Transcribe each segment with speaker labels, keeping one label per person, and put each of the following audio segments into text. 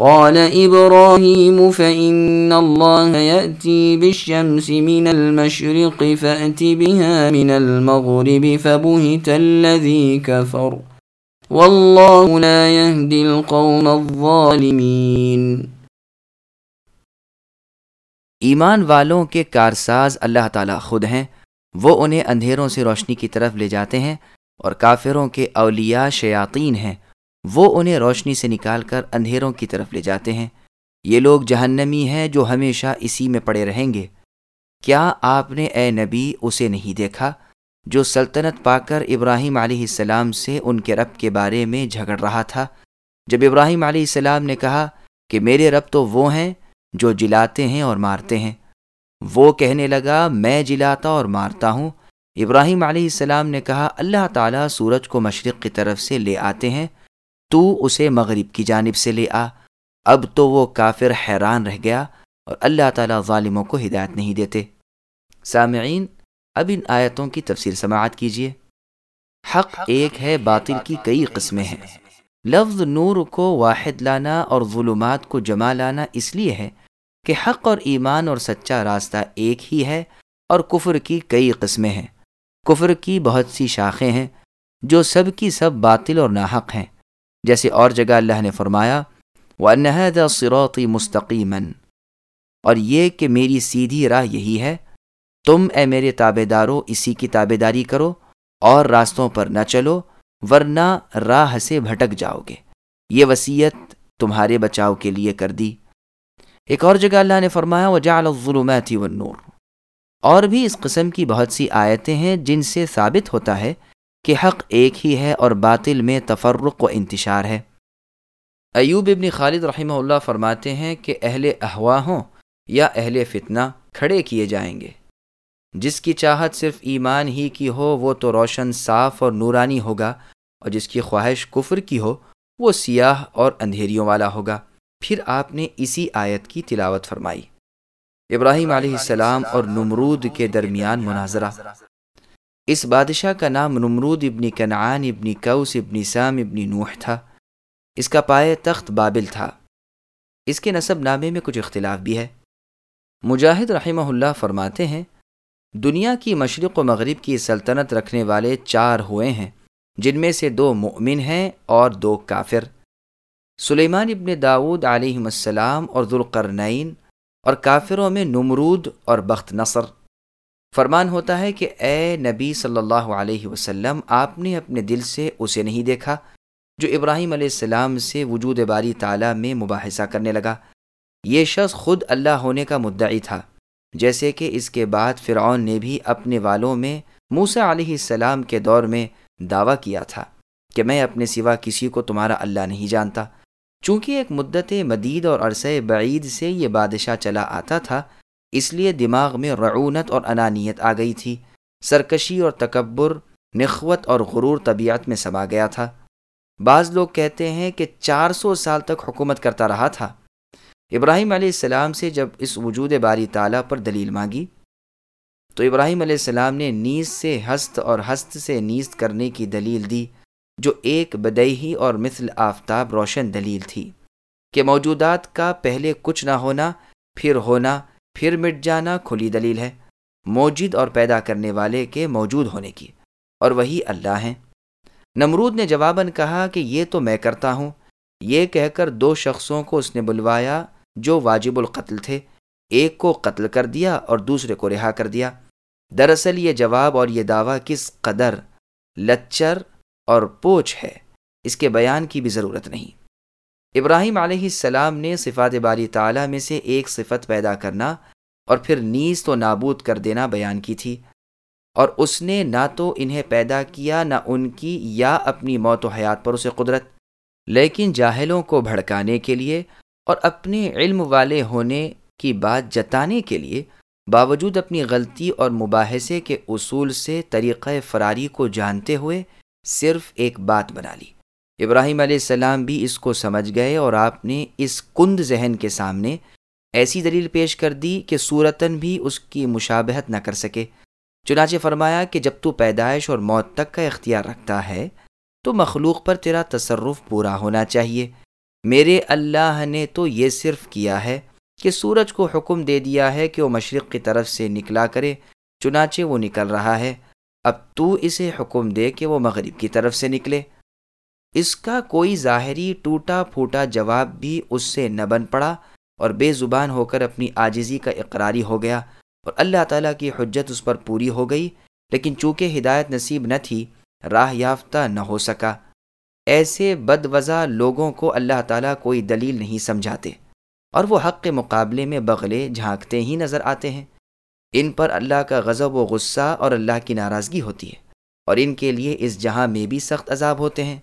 Speaker 1: قال إبراهيم فإن الله يأتي بالشمس من المشرق فأت بها من المغرب فبهت الذي كفر واللہ لا يهدي القوم الظالمین
Speaker 2: ایمان والوں کے کارساز اللہ تعالی خود ہیں۔ وہ انہیں اندھیروں سے روشنی کی طرف لے جاتے ہیں اور کافروں کے اولیاء شیاطین ہیں۔ وہ انہیں روشنی سے نکال کر اندھیروں کی طرف لے جاتے ہیں۔ یہ لوگ جہنمی ہیں جو ہمیشہ اسی میں پڑے رہیں گے۔ کیا آپ نے اے نبی اسے نہیں دیکھا جو سلطنت پا کر ابراہیم علیہ السلام سے ان کے رب کے بارے میں جھگڑ رہا تھا؟ جب ابراہیم علیہ السلام نے کہا کہ میرے رب تو وہ ہیں جو جلاتے ہیں اور مارتے ہیں۔ وہ کہنے لگا، میں جلاتا اور مارتا ہوں۔ ابراہیم علیہ السلام نے کہا، اللہ تعالیٰ سورج کو مشرق کی طرف سے لے آتے ہیں تو اسے مغرب کی جانب سے لے آ۔ اب تو وہ کافر حیران رہ گیا اور اللہ تعالیٰ ظالموں کو ہدایت نہیں دیتے۔ سامعین، اب ان آیتوں کی تفسیر سماعت کیجیے حق ایک ہے، باطل کی کئی قسمیں ہیں۔ لفظ نور کو واحد لانا اور ظلمات کو جمع لانا اس لیے ہے کہ حق اور ایمان اور سچا راستہ ایک ہی ہے اور کفر کی کئی قسمیں ہیں۔ کفر کی بہت سی شاخیں ہیں جو سب کی سب باطل اور ناحق ہیں۔ جیسے اور جگہ اللہ نے فرمایا وہ نہد سروتی مستقیمن اور یہ کہ میری سیدھی راہ یہی ہے، تم اے میرے تابے دارو اسی کی تابے داری کرو اور راستوں پر نہ چلو، ورنہ راہ سے بھٹک جاؤ گے۔ یہ وسیعت تمہارے بچاؤ کے لیے کر دی۔ ایک اور جگہ اللہ نے فرمایا وہ جال الظلمات والنور۔ اور بھی اس قسم کی بہت سی آیتیں ہیں جن سے ثابت ہوتا ہے کہ حق ایک ہی ہے اور باطل میں تفرق و انتشار ہے۔ ایوب ابن خالد رحمہ اللہ فرماتے ہیں کہ اہل احوا ہوں یا اہل فتنہ کھڑے کیے جائیں گے۔ جس کی چاہت صرف ایمان ہی کی ہو، وہ تو روشن، صاف اور نورانی ہوگا، اور جس کی خواہش کفر کی ہو، وہ سیاہ اور اندھیریوں والا ہوگا۔ پھر آپ نے اسی آیت کی تلاوت فرمائی۔ ابراہیم علیہ السلام اور نمرود کے درمیان مناظرہ۔ اس بادشاہ کا نام نمرود ابن کنعان ابن کوس ابن سام ابن نوح تھا۔ اس کا پائے تخت بابل تھا۔ اس کے نصب نامے میں کچھ اختلاف بھی ہے۔ مجاہد رحمہ اللہ فرماتے ہیں، دنیا کی مشرق و مغرب کی سلطنت رکھنے والے چار ہوئے ہیں، جن میں سے دو مؤمن ہیں اور دو کافر۔ سلیمان ابن داود علیہ السلام اور ذوالقرنین اور کافروں میں نمرود اور بخت نصر۔ فرمان ہوتا ہے کہ اے نبی صلی اللہ علیہ وسلم، آپ نے اپنے دل سے اسے نہیں دیکھا جو ابراہیم علیہ السلام سے وجود باری تعالیٰ میں مباحثہ کرنے لگا۔ یہ شخص خود اللہ ہونے کا مدعی تھا، جیسے کہ اس کے بعد فرعون نے بھی اپنے والوں میں موسا علیہ السلام کے دور میں دعویٰ کیا تھا کہ میں اپنے سوا کسی کو تمہارا اللہ نہیں جانتا۔ چونکہ ایک مدت مدید اور عرصہ بعید سے یہ بادشاہ چلا آتا تھا اس لیے دماغ میں رعونت اور انانیت آ گئی تھی۔ سرکشی اور تکبر، نخوت اور غرور طبیعت میں سما گیا تھا۔ بعض لوگ کہتے ہیں کہ چار سو سال تک حکومت کرتا رہا تھا۔ ابراہیم علیہ السلام سے جب اس وجود باری تعالیٰ پر دلیل مانگی، تو ابراہیم علیہ السلام نے نیز سے ہست اور ہست سے نیز کرنے کی دلیل دی، جو ایک بدعی اور مثل آفتاب روشن دلیل تھی کہ موجودات کا پہلے کچھ نہ ہونا، پھر ہونا پھر مٹ جانا کھلی دلیل ہے موجود اور پیدا کرنے والے کے موجود ہونے کی، اور وہی اللہ ہیں۔ نمرود نے جواباً کہا کہ یہ تو میں کرتا ہوں۔ یہ کہہ کر دو شخصوں کو اس نے بلوایا جو واجب القتل تھے، ایک کو قتل کر دیا اور دوسرے کو رہا کر دیا۔ دراصل یہ جواب اور یہ دعویٰ کس قدر لچر اور پوچھ ہے، اس کے بیان کی بھی ضرورت نہیں۔ ابراہیم علیہ السلام نے صفات باری تعالیٰ میں سے ایک صفت پیدا کرنا اور پھر نیز تو نابود کر دینا بیان کی تھی، اور اس نے نہ تو انہیں پیدا کیا، نہ ان کی یا اپنی موت و حیات پر اسے قدرت، لیکن جاہلوں کو بھڑکانے کے لیے اور اپنے علم والے ہونے کی بات جتانے کے لیے باوجود اپنی غلطی اور مباحثے کے اصول سے طریقہ فراری کو جانتے ہوئے صرف ایک بات بنا لی۔ ابراہیم علیہ السلام بھی اس کو سمجھ گئے اور آپ نے اس کند ذہن کے سامنے ایسی دلیل پیش کر دی کہ صورتاً بھی اس کی مشابہت نہ کر سکے۔ چنانچہ فرمایا کہ جب تو پیدائش اور موت تک کا اختیار رکھتا ہے، تو مخلوق پر تیرا تصرف پورا ہونا چاہیے۔ میرے اللہ نے تو یہ صرف کیا ہے کہ سورج کو حکم دے دیا ہے کہ وہ مشرق کی طرف سے نکلا کرے، چنانچہ وہ نکل رہا ہے۔ اب تو اسے حکم دے کہ وہ مغرب کی طرف سے نکلے۔ اس کا کوئی ظاہری ٹوٹا پھوٹا جواب بھی اس سے نہ بن پڑا اور بے زبان ہو کر اپنی آجزی کا اقراری ہو گیا اور اللہ تعالیٰ کی حجت اس پر پوری ہو گئی، لیکن چونکہ ہدایت نصیب نہ تھی، راہ یافتہ نہ ہو سکا۔ ایسے بد وضع لوگوں کو اللہ تعالیٰ کوئی دلیل نہیں سمجھاتے اور وہ حق کے مقابلے میں بغلے جھانکتے ہی نظر آتے ہیں۔ ان پر اللہ کا غضب و غصہ اور اللہ کی ناراضگی ہوتی ہے اور ان کے لیے اس جہاں میں بھی سخت عذاب ہوتے ہیں۔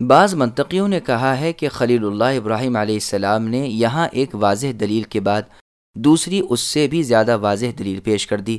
Speaker 2: بعض منطقیوں نے کہا ہے کہ خلیل اللہ ابراہیم علیہ السلام نے یہاں ایک واضح دلیل کے بعد دوسری اس سے بھی زیادہ واضح دلیل پیش کر دی۔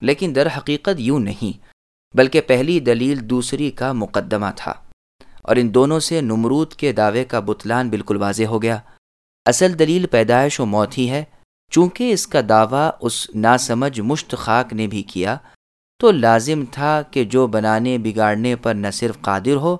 Speaker 2: لیکن در حقیقت یوں نہیں، بلکہ پہلی دلیل دوسری کا مقدمہ تھا اور ان دونوں سے نمرود کے دعوے کا بتلان بالکل واضح ہو گیا۔ اصل دلیل پیدائش و موت ہی ہے۔ چونکہ اس کا دعویٰ اس ناسمجھ مشت خاک نے بھی کیا، تو لازم تھا کہ جو بنانے بگاڑنے پر نہ صرف قادر ہو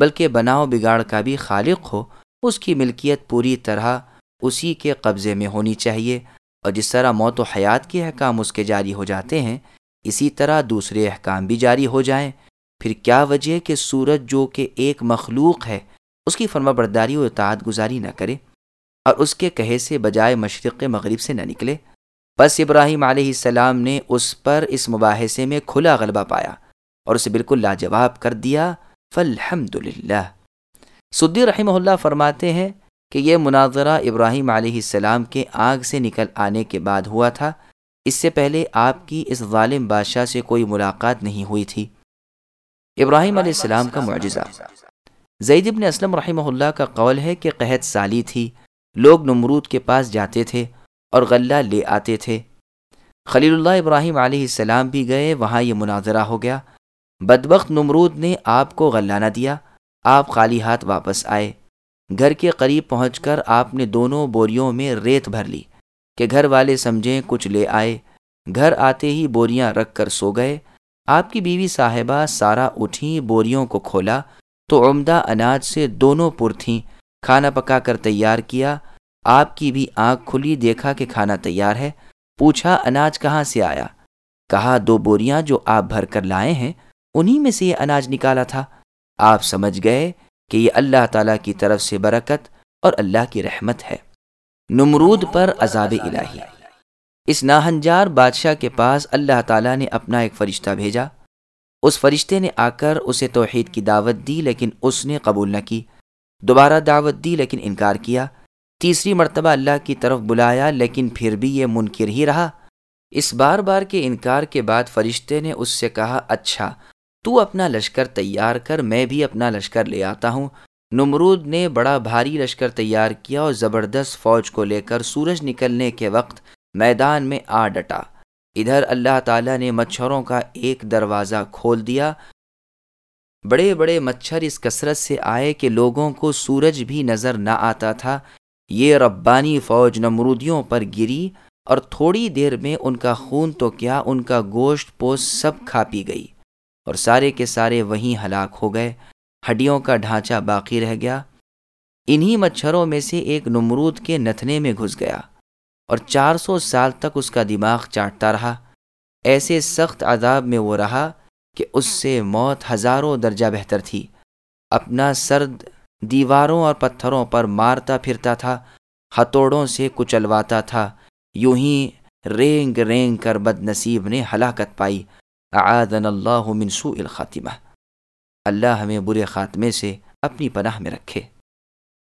Speaker 2: بلکہ بناؤ بگاڑ کا بھی خالق ہو، اس کی ملکیت پوری طرح اسی کے قبضے میں ہونی چاہیے۔ اور جس طرح موت و حیات کے احکام اس کے جاری ہو جاتے ہیں، اسی طرح دوسرے احکام بھی جاری ہو جائیں۔ پھر کیا وجہ کہ سورج جو کہ ایک مخلوق ہے، اس کی فرما برداری و اطاعت گزاری نہ کرے؟ اور اس کے کہے سے بجائے مشرق مغرب سے نہ نکلے؟ بس ابراہیم علیہ السلام نے اس پر اس مباحثے میں کھلا غلبہ پایا اور اسے بالکل لاجواب کر دیا۔ فالحمد للہ سدی رحمہ اللہ فرماتے ہیں کہ یہ مناظرہ ابراہیم علیہ السلام کے آگ سے نکل آنے کے بعد ہوا تھا۔ اس سے پہلے آپ کی اس ظالم بادشاہ سے کوئی ملاقات نہیں ہوئی تھی۔ ابراہیم علیہ السلام کا معجزہ۔ زید ابن اسلم رحمہ اللہ کا قول ہے کہ قحط سالی تھی۔ لوگ نمرود کے پاس جاتے تھے اور غلہ لے آتے تھے۔ خلیل اللہ ابراہیم علیہ السلام بھی گئے، وہاں یہ مناظرہ ہو گیا۔ بدبخت نمرود نے آپ کو غلہ نہ دیا۔ آپ خالی ہاتھ واپس آئے۔ گھر کے قریب پہنچ کر آپ نے دونوں بوریوں میں ریت بھر لی کہ گھر والے سمجھیں کچھ لے آئے۔ گھر آتے ہی بوریاں رکھ کر سو گئے۔ آپ کی بیوی صاحبہ سارا اٹھیں بوریوں کو کھولا تو عمدہ اناج سے دونوں پر تھیں۔ کھانا پکا کر تیار کیا۔ آپ کی بھی آنکھ کھلی، دیکھا کہ کھانا تیار ہے۔ پوچھا، اناج کہاں سے آیا؟ کہا، دو بوریاں جو آپ بھر کر لائے ہیں۔ انہی میں سے یہ اناج نکالا تھا۔ آپ سمجھ گئے کہ یہ اللہ تعالیٰ کی طرف سے برکت اور اللہ کی رحمت ہے۔ نمرود پر عذاب الہی۔ اس ناہنجار بادشاہ کے پاس اللہ تعالیٰ نے اپنا ایک فرشتہ بھیجا۔ اس فرشتے نے آ کر اسے توحید کی دعوت دی، لیکن اس نے قبول نہ کی۔ دوبارہ دعوت دی، لیکن انکار کیا۔ تیسری مرتبہ اللہ کی طرف بلایا، لیکن پھر بھی یہ منکر ہی رہا۔ اس بار بار کے انکار کے بعد فرشتے نے اس سے کہا اچھا تو اپنا لشکر تیار کر میں بھی اپنا لشکر لے آتا ہوں۔ نمرود نے بڑا بھاری لشکر تیار کیا اور زبردست فوج کو لے کر سورج نکلنے کے وقت میدان میں آ ڈٹا۔ ادھر اللہ تعالیٰ نے مچھروں کا ایک دروازہ کھول دیا۔ بڑے بڑے مچھر اس کثرت سے آئے کہ لوگوں کو سورج بھی نظر نہ آتا تھا۔ یہ ربانی فوج نمرودیوں پر گری اور تھوڑی دیر میں ان کا خون تو کیا، ان کا گوشت پوست سب کھا پی گئی۔ اور سارے کے سارے وہیں ہلاک ہو گئے۔ ہڈیوں کا ڈھانچہ باقی رہ گیا۔ انہی مچھروں میں سے ایک نمرود کے نتھنے میں گھس گیا اور چار سو سال تک اس کا دماغ چاٹتا رہا۔ ایسے سخت عذاب میں وہ رہا کہ اس سے موت ہزاروں درجہ بہتر تھی۔ اپنا سرد دیواروں اور پتھروں پر مارتا پھرتا تھا ہتھوڑوں سے کچلواتا تھا۔ یوں ہی رینگ رینگ کر بد نصیب نے ہلاکت پائی۔ اعاذنا اللہ من سوء الخاتمہ۔ اللہ ہمیں برے خاتمے سے اپنی پناہ میں رکھے۔